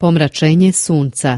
Pomračenje sunca.